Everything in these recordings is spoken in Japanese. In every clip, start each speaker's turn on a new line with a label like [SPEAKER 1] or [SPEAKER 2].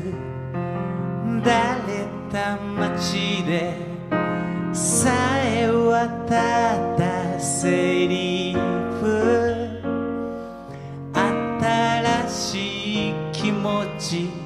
[SPEAKER 1] くだれた街でさえ渡ったセリフ。新しい気持ち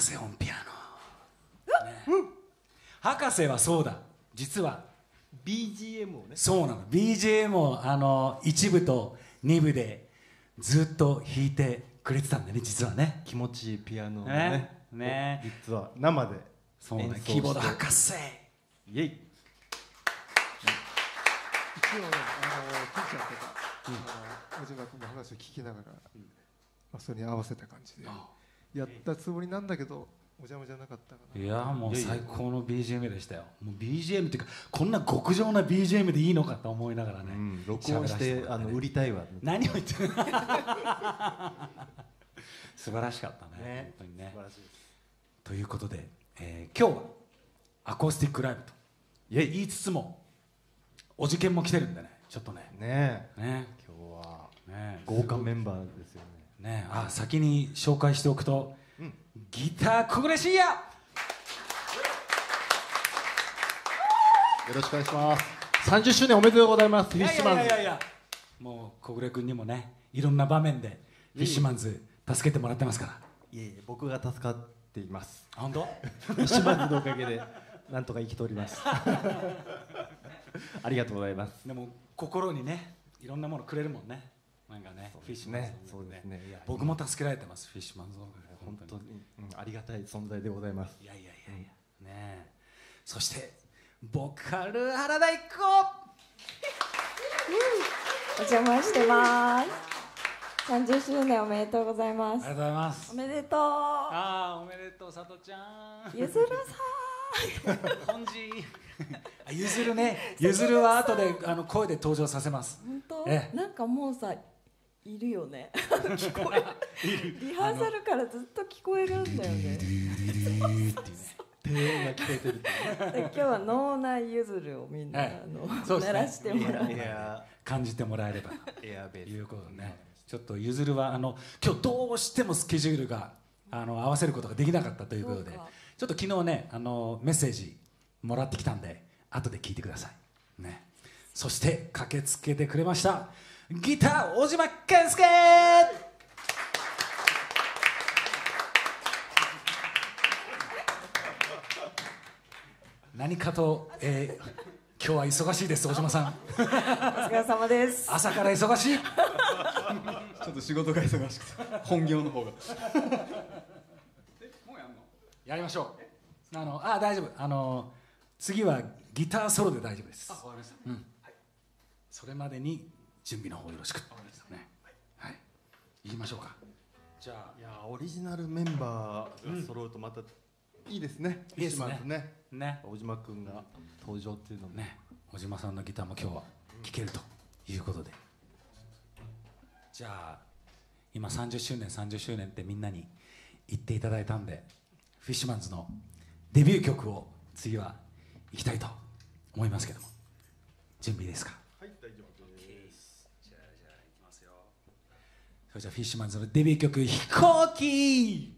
[SPEAKER 1] 博士オンピアノ、ね。博士はそうだ。実は。
[SPEAKER 2] BGM をね。
[SPEAKER 1] そうなの。BGM をあの1部と2部でずっと弾いてくれてたんだね実はね。
[SPEAKER 2] 気持ちいいピアノを
[SPEAKER 1] ね。
[SPEAKER 2] ね。
[SPEAKER 1] ね。
[SPEAKER 2] 実は生で
[SPEAKER 1] そうね。
[SPEAKER 2] 演奏して。
[SPEAKER 1] キーボード博士。
[SPEAKER 2] イエイ。
[SPEAKER 3] 一応ね、あの、金ちゃんとか、あの、小島君の話を聞きながら、まあ、それに合わせた感じで、やったつもりなんだけど、お邪魔じゃなかったかな。
[SPEAKER 1] いやもう最高の BGM でしたよ。もう BGM っていうかこんな極上な BGM でいいのかと思いながらね、
[SPEAKER 2] うん録音して
[SPEAKER 1] ね
[SPEAKER 2] あの売りたいわ。
[SPEAKER 1] 何を言ってる 素晴らしかったね
[SPEAKER 2] ね。
[SPEAKER 1] 本当にね。
[SPEAKER 2] 素晴らしい
[SPEAKER 1] ということで、えー今日はアコースティックライブと。言いつつもお受験も来てるんでね。ちょっとね。
[SPEAKER 2] ね
[SPEAKER 1] ね。
[SPEAKER 2] 今日は
[SPEAKER 4] ね
[SPEAKER 2] 豪華メンバーですよね
[SPEAKER 4] ね。あ先に紹介しておくと、ギター小暮慎也。
[SPEAKER 2] よろしくお願いします。30周年おめでとうございます。フィッシュマンズ。
[SPEAKER 4] いやいやいやいやもう小暮君にもねいろんな場面でフィッシュマンズ助けてもらってますから。
[SPEAKER 2] いえいえ僕が助かっています。
[SPEAKER 4] あ本当？
[SPEAKER 2] フィッシュマンズのおかげでなんとか生きております。ありがとうございます。
[SPEAKER 4] でも心にねいろんなものくれるもんねなんかねフィッシュマンズのおかげ
[SPEAKER 2] そうですね。いや
[SPEAKER 4] 僕も助けられてますフィッシュマンズのおかげで
[SPEAKER 2] 本当に、うんありがたい存在でございます。
[SPEAKER 4] いやいやいやいや。ねえ。そしてボーカル原田一子
[SPEAKER 5] お邪魔してます。30周年おめでとうございます。
[SPEAKER 4] ありがとう。ございます。
[SPEAKER 5] おめでと
[SPEAKER 4] ああおめでとうさとちゃん。
[SPEAKER 5] う。ゆずる
[SPEAKER 4] 本寺あゆずるね。ゆずるは後であの声で登場させます。
[SPEAKER 5] さん、本当、
[SPEAKER 4] ええ。
[SPEAKER 5] なんかもうさ、いるよね。聞こえる。リハーサルからずっと聞こえるんだよね。
[SPEAKER 2] 低音が聞こえてる
[SPEAKER 5] 今日は脳内ゆずるをみんな、
[SPEAKER 4] ええ
[SPEAKER 5] あの
[SPEAKER 4] ね。
[SPEAKER 5] 鳴らしてもらう。
[SPEAKER 4] 感じてもらえれば。
[SPEAKER 2] エアベース。
[SPEAKER 4] ということでね。ちょっとゆずるはあの今日どうしてもスケジュールがあの合わせることができなかったということでちょっと昨日ねあのメッセージもらってきたんで後で聞いてください。ね。そして駆けつけてくれましたギター小島健介。何かと、えー今日は忙しいです小島さん。
[SPEAKER 5] お疲れ様です。
[SPEAKER 4] 朝から忙しい。
[SPEAKER 6] ちょっと仕事が忙しくて本業の方が。
[SPEAKER 4] やりましょう。あのあ大丈夫。あの次はギターソロで大丈夫です。
[SPEAKER 6] わかりました。
[SPEAKER 4] うん。それまでに準備の方よろしくね。はい。行きましょうか。じゃあ
[SPEAKER 2] いやオリジナルメンバーが揃うとまたいいですね、
[SPEAKER 4] いいですね。
[SPEAKER 2] フィッシュマンズね。
[SPEAKER 4] ね。
[SPEAKER 2] 小島君が登場っていうのも。
[SPEAKER 4] ね。小島さんのギターも今日は聴けるということで。じゃあ今30周年30周年ってみんなに言っていただいたんでフィッシュマンズのデビュー曲を次は行きたいと思いますけども。準備ですか
[SPEAKER 2] はい大丈夫です
[SPEAKER 4] じゃあじゃあいきますよそれじゃあフィッシュマンズのデビュー曲「飛行機」